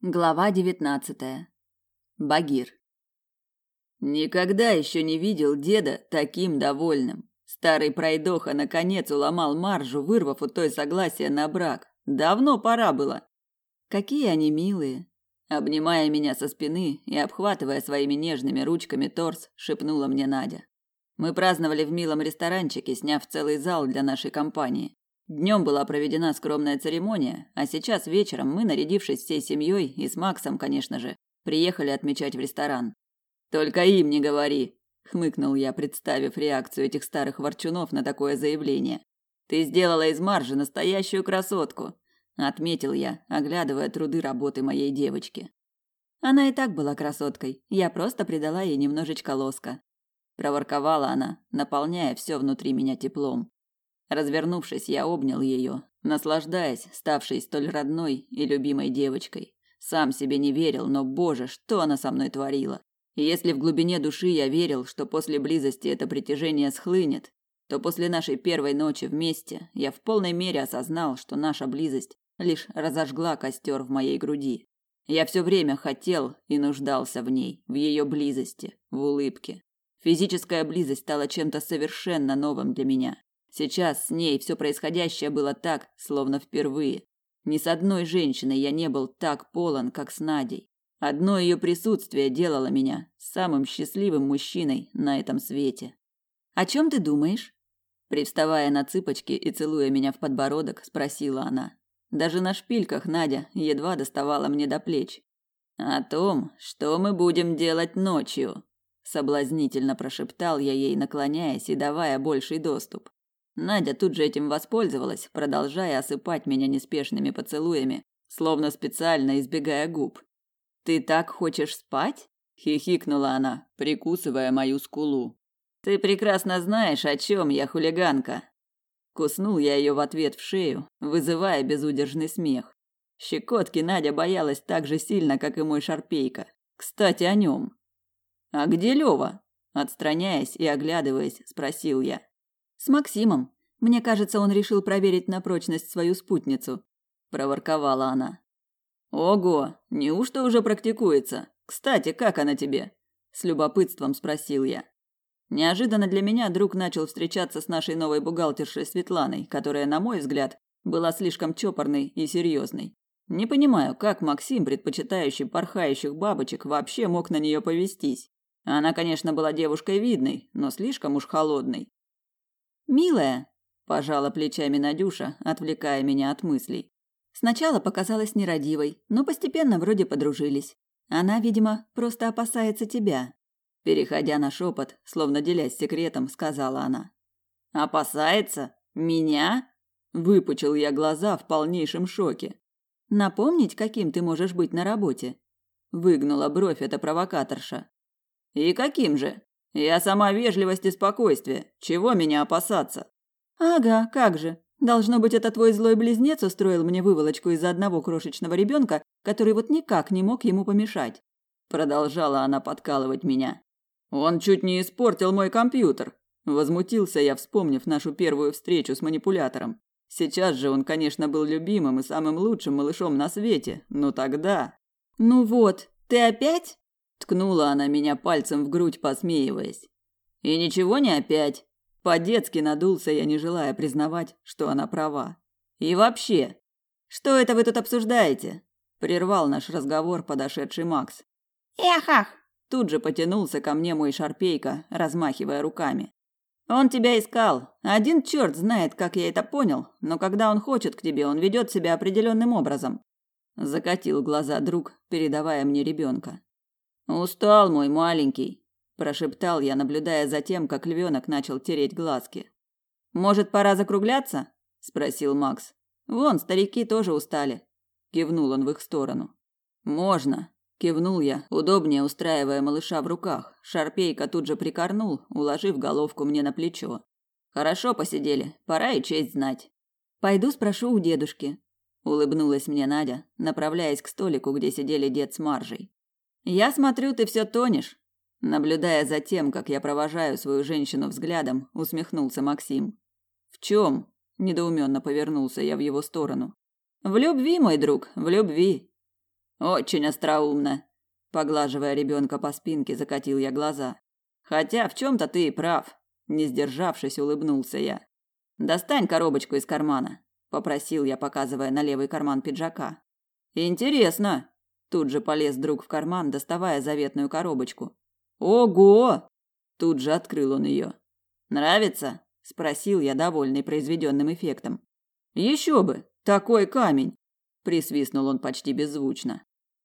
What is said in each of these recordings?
Глава девятнадцатая. Багир. Никогда еще не видел деда таким довольным. Старый пройдоха наконец уломал маржу, вырвав у той согласие на брак. Давно пора было. Какие они милые. Обнимая меня со спины и обхватывая своими нежными ручками торс, шепнула мне Надя. Мы праздновали в милом ресторанчике, сняв целый зал для нашей компании. Днем была проведена скромная церемония, а сейчас вечером мы, нарядившись всей семьей и с Максом, конечно же, приехали отмечать в ресторан. Только им не говори, хмыкнул я, представив реакцию этих старых ворчунов на такое заявление. Ты сделала из Маржи настоящую красотку, отметил я, оглядывая труды работы моей девочки. Она и так была красоткой. Я просто придала ей немножечко лоска, проворковала она, наполняя все внутри меня теплом. Развернувшись, я обнял ее, наслаждаясь ставшей столь родной и любимой девочкой. Сам себе не верил, но, боже, что она со мной творила. Если в глубине души я верил, что после близости это притяжение схлынет, то после нашей первой ночи вместе я в полной мере осознал, что наша близость лишь разожгла костер в моей груди. Я все время хотел и нуждался в ней, в ее близости, в улыбке. Физическая близость стала чем-то совершенно новым для меня. Сейчас с ней все происходящее было так, словно впервые. Ни с одной женщиной я не был так полон, как с Надей. Одно ее присутствие делало меня самым счастливым мужчиной на этом свете. О чем ты думаешь? Привставая на цыпочки и целуя меня в подбородок, спросила она. Даже на шпильках Надя едва доставала мне до плеч. О том, что мы будем делать ночью, соблазнительно прошептал я ей, наклоняясь и давая больший доступ. Надя тут же этим воспользовалась, продолжая осыпать меня неспешными поцелуями, словно специально избегая губ. Ты так хочешь спать? хихикнула она, прикусывая мою скулу. Ты прекрасно знаешь, о чем я, хулиганка. Куснул я ее в ответ в шею, вызывая безудержный смех. Щекотки Надя боялась так же сильно, как и мой шарпейка. Кстати, о нем. А где Лева? Отстраняясь и оглядываясь, спросил я. С Максимом. Мне кажется, он решил проверить на прочность свою спутницу, проворковала она. Ого, неужто уже практикуется? Кстати, как она тебе? с любопытством спросил я. Неожиданно для меня друг начал встречаться с нашей новой бухгалтершей Светланой, которая, на мой взгляд, была слишком чопорной и серьезной. Не понимаю, как Максим, предпочитающий порхающих бабочек, вообще мог на нее повестись. Она, конечно, была девушкой видной, но слишком уж холодной. Милая, пожала плечами Надюша, отвлекая меня от мыслей. Сначала показалась нерадивой, но постепенно вроде подружились. Она, видимо, просто опасается тебя. Переходя на шепот, словно делясь секретом, сказала она. Опасается меня? Выпучил я глаза в полнейшем шоке. Напомнить, каким ты можешь быть на работе? Выгнула бровь эта провокаторша. И каким же? Я сама вежливость и спокойствие. Чего меня опасаться? Ага, как же. Должно быть, это твой злой близнец устроил мне выволочку из-за одного крошечного ребенка, который вот никак не мог ему помешать. Продолжала она подкалывать меня. Он чуть не испортил мой компьютер. Возмутился я, вспомнив нашу первую встречу с манипулятором. Сейчас же он, конечно, был любимым и самым лучшим малышом на свете, но тогда... Ну вот, ты опять? Ткнула она меня пальцем в грудь, посмеиваясь. И ничего не опять. По-детски надулся я, не желая признавать, что она права. И вообще, что это вы тут обсуждаете? Прервал наш разговор подошедший Макс. Эхах! Тут же потянулся ко мне мой шарпейка, размахивая руками. Он тебя искал. Один черт знает, как я это понял, но когда он хочет к тебе, он ведет себя определенным образом. Закатил глаза друг, передавая мне ребенка. Устал мой маленький, прошептал я, наблюдая за тем, как львенок начал тереть глазки. Может, пора закругляться? спросил Макс. Вон, старики тоже устали, кивнул он в их сторону. Можно, кивнул я, удобнее устраивая малыша в руках. Шарпейка тут же прикорнул, уложив головку мне на плечо. Хорошо посидели, пора и честь знать. Пойду спрошу у дедушки, улыбнулась мне Надя, направляясь к столику, где сидели дед с Маржей. Я смотрю, ты все тонешь. Наблюдая за тем, как я провожаю свою женщину взглядом, усмехнулся Максим. В чем? недоуменно повернулся я в его сторону. В любви, мой друг, в любви. Очень остроумно. Поглаживая ребенка по спинке, закатил я глаза. Хотя в чем-то ты и прав. Не сдержавшись, улыбнулся я. Достань коробочку из кармана, попросил я, показывая на левый карман пиджака. Интересно. Тут же полез друг в карман, доставая заветную коробочку. Ого! Тут же открыл он ее. Нравится? спросил я, довольный произведенным эффектом. Еще бы, такой камень, присвистнул он почти беззвучно.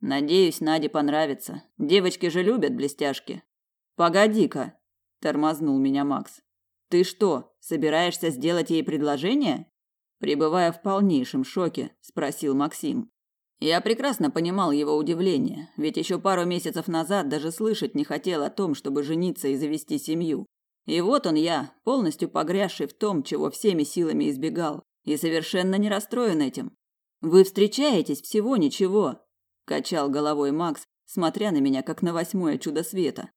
Надеюсь, Наде понравится. Девочки же любят блестяшки. Погоди-ка, тормознул меня Макс. Ты что, собираешься сделать ей предложение? Пребывая в полнейшем шоке, спросил Максим. Я прекрасно понимал его удивление, ведь еще пару месяцев назад даже слышать не хотел о том, чтобы жениться и завести семью. И вот он я, полностью погрязший в том, чего всеми силами избегал, и совершенно не расстроен этим. Вы встречаетесь всего ничего, качал головой Макс, смотря на меня как на восьмое чудо света.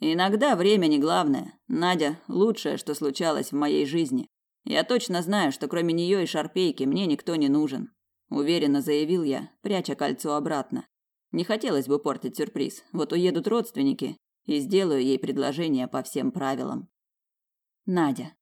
Иногда время не главное. Надя лучшее, что случалось в моей жизни. Я точно знаю, что кроме нее и Шарпейки мне никто не нужен, уверенно заявил я, пряча кольцо обратно. Не хотелось бы портить сюрприз. Вот уедут родственники и сделаю ей предложение по всем правилам. Надя.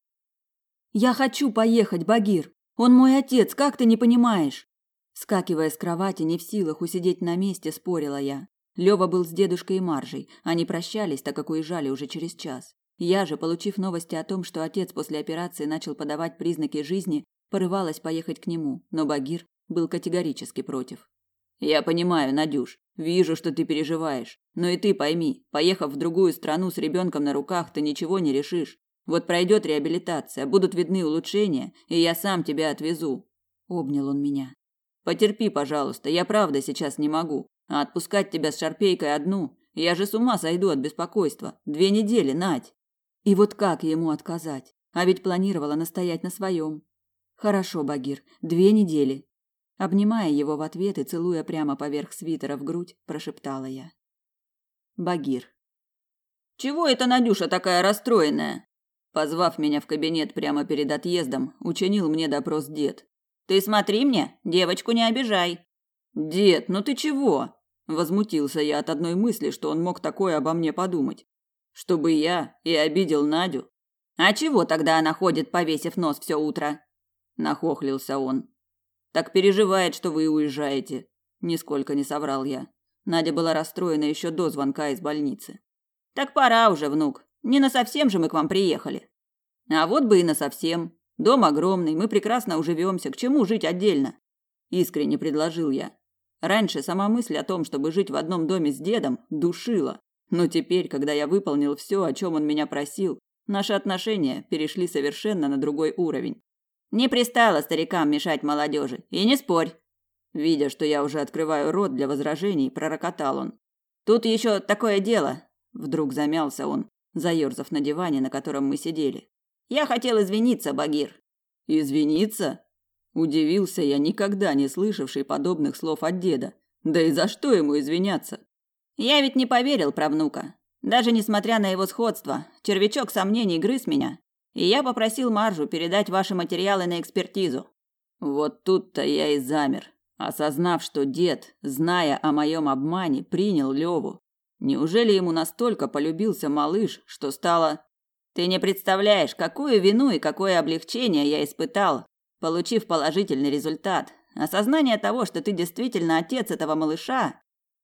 Я хочу поехать, Багир. Он мой отец, как ты не понимаешь? Скакивая с кровати, не в силах усидеть на месте, спорила я. Лёва был с дедушкой и Маржей. Они прощались, так как уезжали уже через час. Я же, получив новости о том, что отец после операции начал подавать признаки жизни, порывалась поехать к нему, но Багир был категорически против. Я понимаю, Надюш, вижу, что ты переживаешь, но и ты пойми, поехав в другую страну с ребенком на руках, ты ничего не решишь. Вот пройдет реабилитация, будут видны улучшения, и я сам тебя отвезу. Обнял он меня. Потерпи, пожалуйста, я правда сейчас не могу. А отпускать тебя с шарпейкой одну, я же с ума сойду от беспокойства. Две недели, Надь. И вот как ему отказать? А ведь планировала настоять на своем. Хорошо, Багир, две недели. Обнимая его в ответ и целуя прямо поверх свитера в грудь, прошептала я. Багир. Чего это Надюша такая расстроенная? Позвав меня в кабинет прямо перед отъездом, учинил мне допрос дед. Ты смотри мне, девочку не обижай. Дед, ну ты чего? Возмутился я от одной мысли, что он мог такое обо мне подумать. Чтобы я и обидел Надю. А чего тогда она ходит, повесив нос все утро? Нахохлился он. Так переживает, что вы уезжаете. Нисколько не соврал я. Надя была расстроена еще до звонка из больницы. Так пора уже, внук. Не на совсем же мы к вам приехали. А вот бы и на совсем. Дом огромный, мы прекрасно уживемся. К чему жить отдельно? Искренне предложил я. Раньше сама мысль о том, чтобы жить в одном доме с дедом, душила. Но теперь, когда я выполнил все, о чем он меня просил, наши отношения перешли совершенно на другой уровень. Не пристало старикам мешать молодежи. И не спорь. Видя, что я уже открываю рот для возражений, пророкотал он. Тут еще такое дело. Вдруг замялся он, заерзав на диване, на котором мы сидели. Я хотел извиниться, Багир. Извиниться? Удивился я, никогда не слышавший подобных слов от деда. Да и за что ему извиняться? Я ведь не поверил правнука. Даже несмотря на его сходство, червячок сомнений грыз меня. И я попросил Маржу передать ваши материалы на экспертизу. Вот тут-то я и замер, осознав, что дед, зная о моем обмане, принял Леву. Неужели ему настолько полюбился малыш, что стало... Ты не представляешь, какую вину и какое облегчение я испытал, получив положительный результат. Осознание того, что ты действительно отец этого малыша.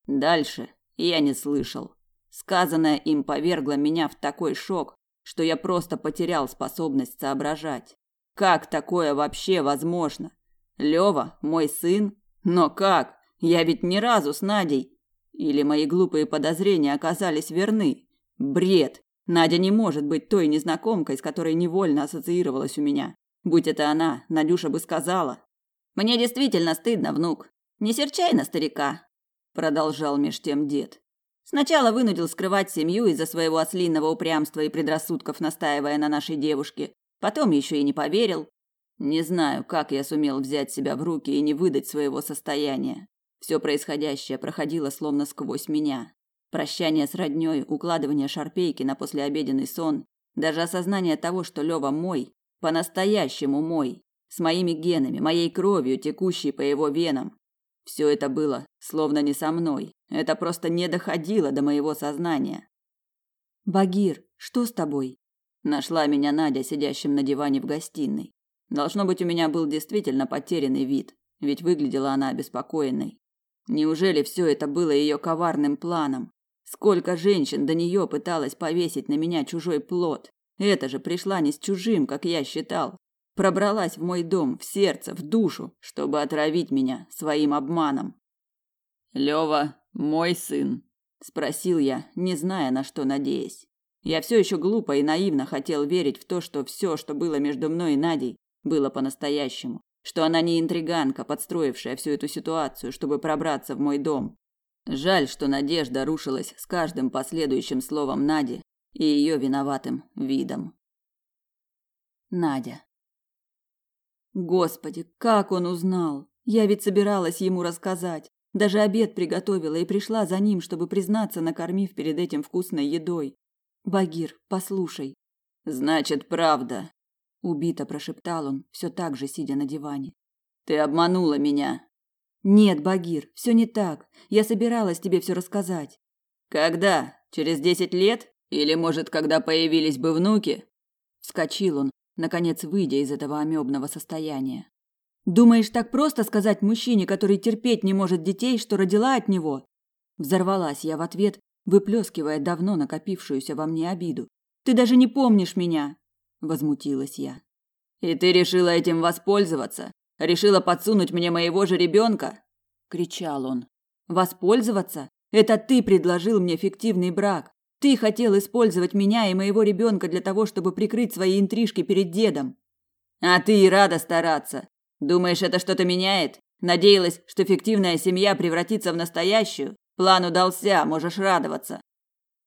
Дальше я не слышал. Сказанное им повергло меня в такой шок, что я просто потерял способность соображать. Как такое вообще возможно? Лёва мой сын? Но как? Я ведь ни разу с Надей или мои глупые подозрения оказались верны? Бред. Надя не может быть той незнакомкой, с которой невольно ассоциировалась у меня. Будь это она, Надюша бы сказала. Мне действительно стыдно, внук. Не серчай на старика, продолжал меж тем дед. Сначала вынудил скрывать семью из-за своего ослиного упрямства и предрассудков, настаивая на нашей девушке. Потом еще и не поверил. Не знаю, как я сумел взять себя в руки и не выдать своего состояния. Все происходящее проходило словно сквозь меня. Прощание с роднёй, укладывание шарпейки на послеобеденный сон, даже осознание того, что Лёва мой, по-настоящему мой, с моими генами, моей кровью, текущей по его венам. Все это было словно не со мной. Это просто не доходило до моего сознания. Багир, что с тобой? Нашла меня Надя, сидящим на диване в гостиной. Должно быть, у меня был действительно потерянный вид, ведь выглядела она обеспокоенной. Неужели все это было ее коварным планом? Сколько женщин до нее пыталась повесить на меня чужой плод? Это же пришла не с чужим, как я считал. Пробралась в мой дом, в сердце, в душу, чтобы отравить меня своим обманом. Лева, мой сын, спросил я, не зная, на что надеясь. Я все еще глупо и наивно хотел верить в то, что все, что было между мной и Надей, было по-настоящему, что она не интриганка, подстроившая всю эту ситуацию, чтобы пробраться в мой дом. Жаль, что надежда рушилась с каждым последующим словом Нади и ее виноватым видом. Надя. Господи, как он узнал? Я ведь собиралась ему рассказать. Даже обед приготовила и пришла за ним, чтобы признаться, накормив перед этим вкусной едой. Багир, послушай. Значит, правда, убито прошептал он, все так же сидя на диване. Ты обманула меня. Нет, Багир, все не так. Я собиралась тебе все рассказать. Когда? Через десять лет? Или, может, когда появились бы внуки? Вскочил он, наконец выйдя из этого амебного состояния. Думаешь, так просто сказать мужчине, который терпеть не может детей, что родила от него? Взорвалась я в ответ, выплескивая давно накопившуюся во мне обиду. Ты даже не помнишь меня, возмутилась я. И ты решила этим воспользоваться? Решила подсунуть мне моего же ребенка? кричал он. Воспользоваться? Это ты предложил мне фиктивный брак. Ты хотел использовать меня и моего ребенка для того, чтобы прикрыть свои интрижки перед дедом. А ты и рада стараться. Думаешь, это что-то меняет? Надеялась, что фиктивная семья превратится в настоящую? План удался, можешь радоваться.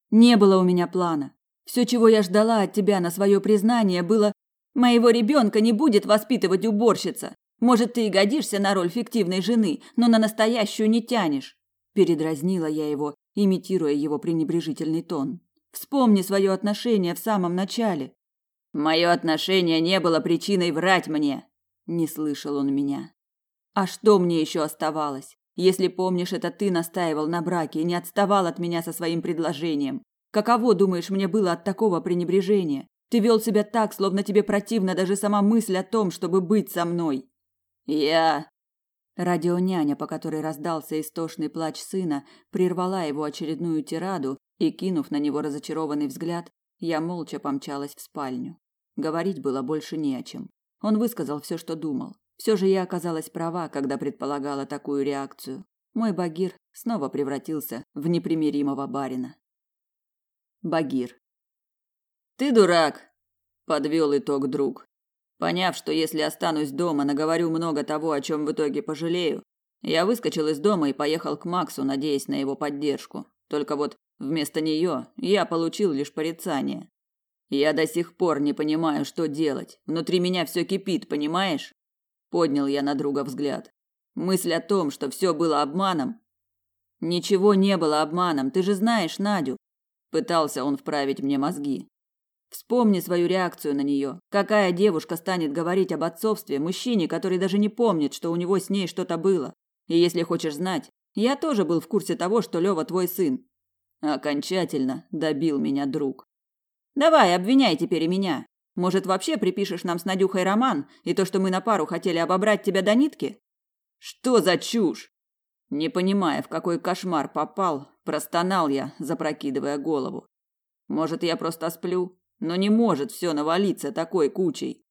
Не было у меня плана. Все, чего я ждала от тебя на свое признание, было «Моего ребенка не будет воспитывать уборщица. Может, ты и годишься на роль фиктивной жены, но на настоящую не тянешь». Передразнила я его, имитируя его пренебрежительный тон. «Вспомни свое отношение в самом начале». «Мое отношение не было причиной врать мне», – не слышал он меня. «А что мне еще оставалось? Если помнишь, это ты настаивал на браке и не отставал от меня со своим предложением. Каково, думаешь, мне было от такого пренебрежения? Ты вел себя так, словно тебе противна даже сама мысль о том, чтобы быть со мной. Я Радионяня, по которой раздался истошный плач сына, прервала его очередную тираду, и кинув на него разочарованный взгляд, я молча помчалась в спальню. Говорить было больше не о чем. Он высказал все, что думал. Все же я оказалась права, когда предполагала такую реакцию. Мой Багир снова превратился в непримиримого барина. Багир. Ты дурак, подвел итог друг. Поняв, что если останусь дома, наговорю много того, о чем в итоге пожалею, я выскочил из дома и поехал к Максу, надеясь на его поддержку. Только вот вместо нее я получил лишь порицание. Я до сих пор не понимаю, что делать. Внутри меня все кипит, понимаешь? Поднял я на друга взгляд. Мысль о том, что все было обманом. Ничего не было обманом, ты же знаешь Надю. Пытался он вправить мне мозги. Вспомни свою реакцию на нее. Какая девушка станет говорить об отцовстве мужчине, который даже не помнит, что у него с ней что-то было? И если хочешь знать, я тоже был в курсе того, что Лёва твой сын. Окончательно добил меня друг. Давай, обвиняй теперь и меня. Может, вообще припишешь нам с Надюхой роман и то, что мы на пару хотели обобрать тебя до нитки? Что за чушь? Не понимая, в какой кошмар попал, простонал я, запрокидывая голову. Может, я просто сплю, но не может все навалиться такой кучей.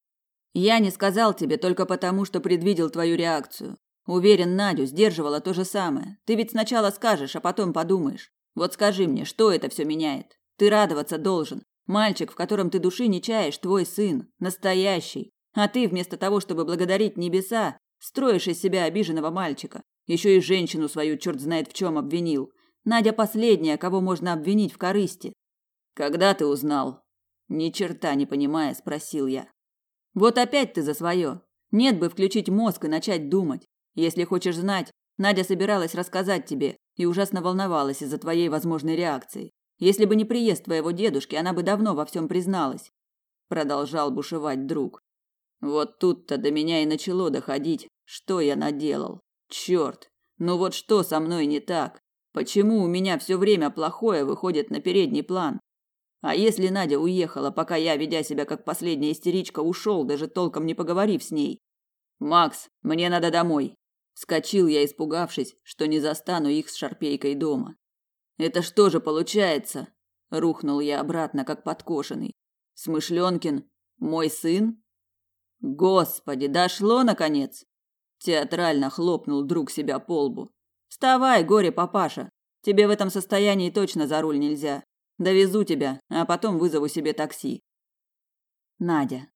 Я не сказал тебе только потому, что предвидел твою реакцию. Уверен, Надю сдерживала то же самое. Ты ведь сначала скажешь, а потом подумаешь. Вот скажи мне, что это все меняет? Ты радоваться должен. Мальчик, в котором ты души не чаешь, твой сын, настоящий. А ты вместо того, чтобы благодарить небеса, строишь из себя обиженного мальчика. Еще и женщину свою черт знает в чем обвинил. Надя последняя, кого можно обвинить в корысти. Когда ты узнал? Ни черта не понимая, спросил я. Вот опять ты за свое. Нет бы включить мозг и начать думать. Если хочешь знать, Надя собиралась рассказать тебе и ужасно волновалась из-за твоей возможной реакции. Если бы не приезд твоего дедушки, она бы давно во всем призналась. Продолжал бушевать друг. Вот тут-то до меня и начало доходить, что я наделал. Черт, Ну вот что со мной не так? Почему у меня все время плохое выходит на передний план? А если Надя уехала, пока я, ведя себя как последняя истеричка, ушел, даже толком не поговорив с ней? Макс, мне надо домой. Вскочил я, испугавшись, что не застану их с Шарпейкой дома. Это что же получается? Рухнул я обратно, как подкошенный. Смышленкин, мой сын? Господи, дошло наконец. Театрально хлопнул друг себя по лбу. Вставай, горе папаша. Тебе в этом состоянии точно за руль нельзя. Довезу тебя, а потом вызову себе такси. Надя.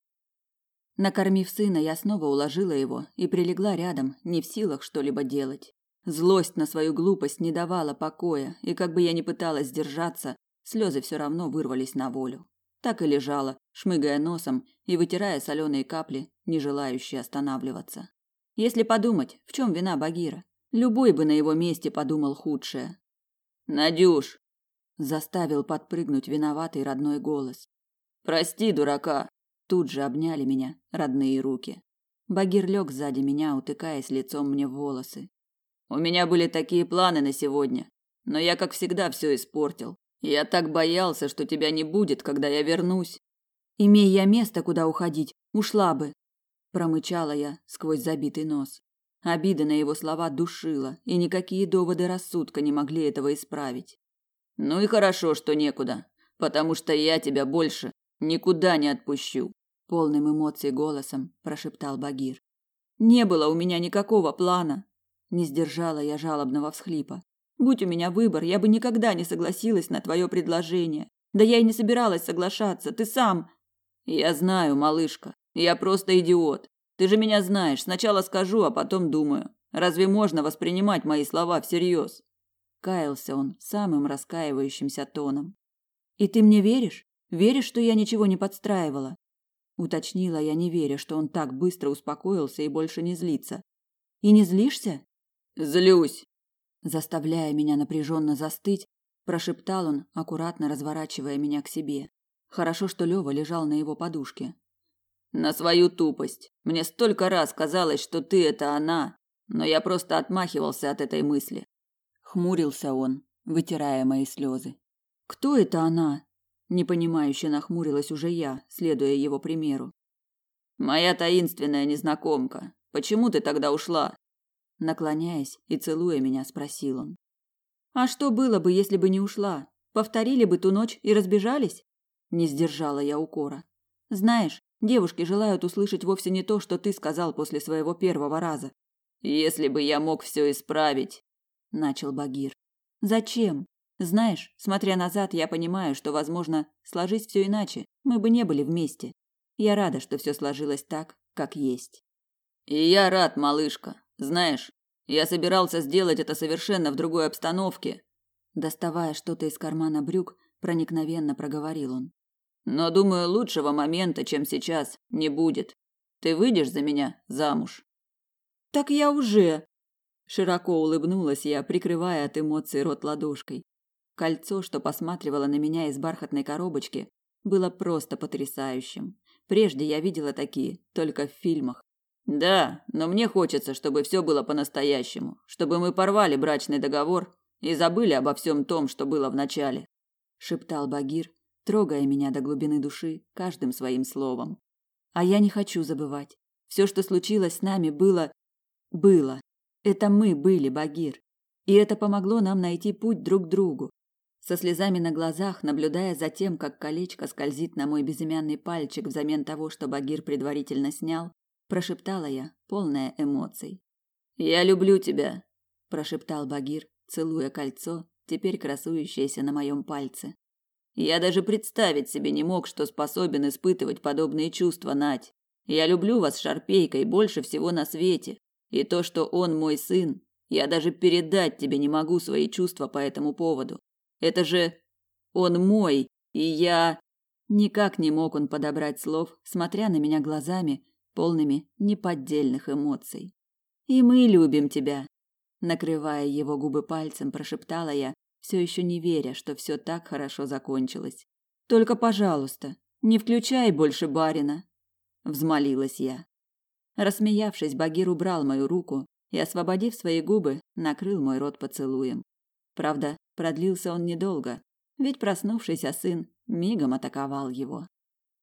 Накормив сына, я снова уложила его и прилегла рядом, не в силах что-либо делать. Злость на свою глупость не давала покоя, и как бы я ни пыталась сдержаться, слезы все равно вырвались на волю. Так и лежала, шмыгая носом и вытирая соленые капли, не желающие останавливаться. Если подумать, в чем вина Багира? Любой бы на его месте подумал худшее. «Надюш, заставил подпрыгнуть виноватый родной голос. Прости, дурака. Тут же обняли меня родные руки. Багир лег сзади меня, утыкаясь лицом мне в волосы. У меня были такие планы на сегодня, но я, как всегда, все испортил. Я так боялся, что тебя не будет, когда я вернусь. Имея я место, куда уходить, ушла бы, промычала я сквозь забитый нос. Обида на его слова душила, и никакие доводы рассудка не могли этого исправить. Ну и хорошо, что некуда, потому что я тебя больше никуда не отпущу, полным эмоций голосом прошептал Багир. Не было у меня никакого плана, не сдержала я жалобного всхлипа. Будь у меня выбор, я бы никогда не согласилась на твое предложение. Да я и не собиралась соглашаться, ты сам. Я знаю, малышка. Я просто идиот. Ты же меня знаешь. Сначала скажу, а потом думаю. Разве можно воспринимать мои слова всерьез? Каялся он самым раскаивающимся тоном. И ты мне веришь? Веришь, что я ничего не подстраивала? Уточнила я, не веря, что он так быстро успокоился и больше не злится. И не злишься? Злюсь. Заставляя меня напряженно застыть, прошептал он, аккуратно разворачивая меня к себе. Хорошо, что Лёва лежал на его подушке. На свою тупость. Мне столько раз казалось, что ты это она, но я просто отмахивался от этой мысли. Хмурился он, вытирая мои слезы. Кто это она? Непонимающе нахмурилась уже я, следуя его примеру. Моя таинственная незнакомка. Почему ты тогда ушла? Наклоняясь и целуя меня, спросил он. А что было бы, если бы не ушла? Повторили бы ту ночь и разбежались? Не сдержала я укора. Знаешь, девушки желают услышать вовсе не то, что ты сказал после своего первого раза. Если бы я мог все исправить, начал Багир. Зачем? Знаешь, смотря назад, я понимаю, что, возможно, сложись все иначе, мы бы не были вместе. Я рада, что все сложилось так, как есть. И я рад, малышка. Знаешь, я собирался сделать это совершенно в другой обстановке. Доставая что-то из кармана брюк, проникновенно проговорил он. Но думаю, лучшего момента, чем сейчас, не будет. Ты выйдешь за меня замуж? Так я уже, Широко улыбнулась я, прикрывая от эмоций рот ладошкой. Кольцо, что посматривало на меня из бархатной коробочки, было просто потрясающим. Прежде я видела такие только в фильмах. Да, но мне хочется, чтобы все было по-настоящему, чтобы мы порвали брачный договор и забыли обо всем том, что было в начале, шептал Багир, трогая меня до глубины души каждым своим словом. А я не хочу забывать. Все, что случилось с нами, было было. Это мы были, Багир. И это помогло нам найти путь друг к другу. Со слезами на глазах, наблюдая за тем, как колечко скользит на мой безымянный пальчик взамен того, что Багир предварительно снял, прошептала я, полная эмоций. «Я люблю тебя», – прошептал Багир, целуя кольцо, теперь красующееся на моем пальце. «Я даже представить себе не мог, что способен испытывать подобные чувства, Надь. Я люблю вас, Шарпейкой, больше всего на свете. И то, что он мой сын, я даже передать тебе не могу свои чувства по этому поводу. Это же он мой, и я никак не мог он подобрать слов, смотря на меня глазами, полными неподдельных эмоций. И мы любим тебя, накрывая его губы пальцем, прошептала я, все еще не веря, что все так хорошо закончилось. Только, пожалуйста, не включай больше барина, взмолилась я. Рассмеявшись, Багир убрал мою руку и, освободив свои губы, накрыл мой рот поцелуем. Правда, продлился он недолго, ведь проснувшийся сын мигом атаковал его.